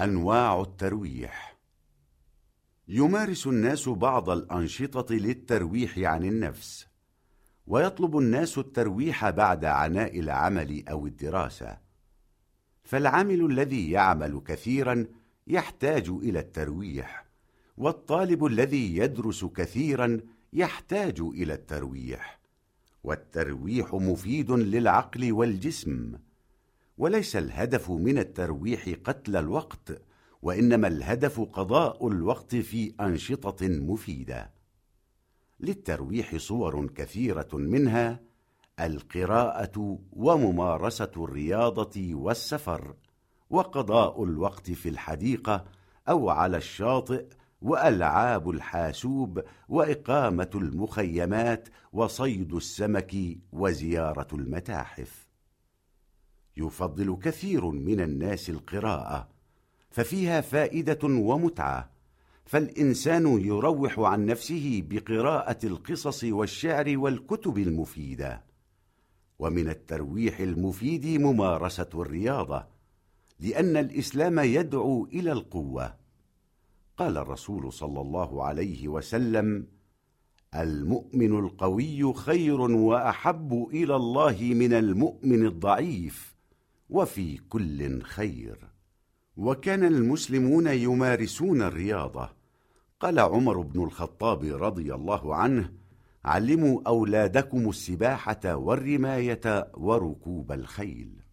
أنواع الترويح. يمارس الناس بعض الأنشطة للترويح عن النفس ويطلب الناس الترويح بعد عناء العمل أو الدراسة. فالعامل الذي يعمل كثيرا يحتاج إلى الترويح والطالب الذي يدرس كثيرا يحتاج إلى الترويح والترويح مفيد للعقل والجسم. وليس الهدف من الترويح قتل الوقت وإنما الهدف قضاء الوقت في أنشطة مفيدة. للترويح صور كثيرة منها القراءة وممارسة الرياضة والسفر وقضاء الوقت في الحديقة أو على الشاطئ وألعاب الحاسوب وإقامة المخيمات وصيد السمك وزيارة المتاحف. يفضل كثير من الناس القراءة ففيها فائدة ومتعة. فالإنسان يروح عن نفسه بقراءة القصص والشعر والكتب المفيدة. ومن الترويح المفيد ممارسة الرياضة لأن الإسلام يدعو إلى القوة. قال الرسول صلى الله عليه وسلم المؤمن القوي خير وأحب إلى الله من المؤمن الضعيف. وفي كل خير. وكان المسلمون يمارسون الرياضة. قال عمر بن الخطاب رضي الله عنه علموا أولادكم السباحة والرماية وركوب الخيل.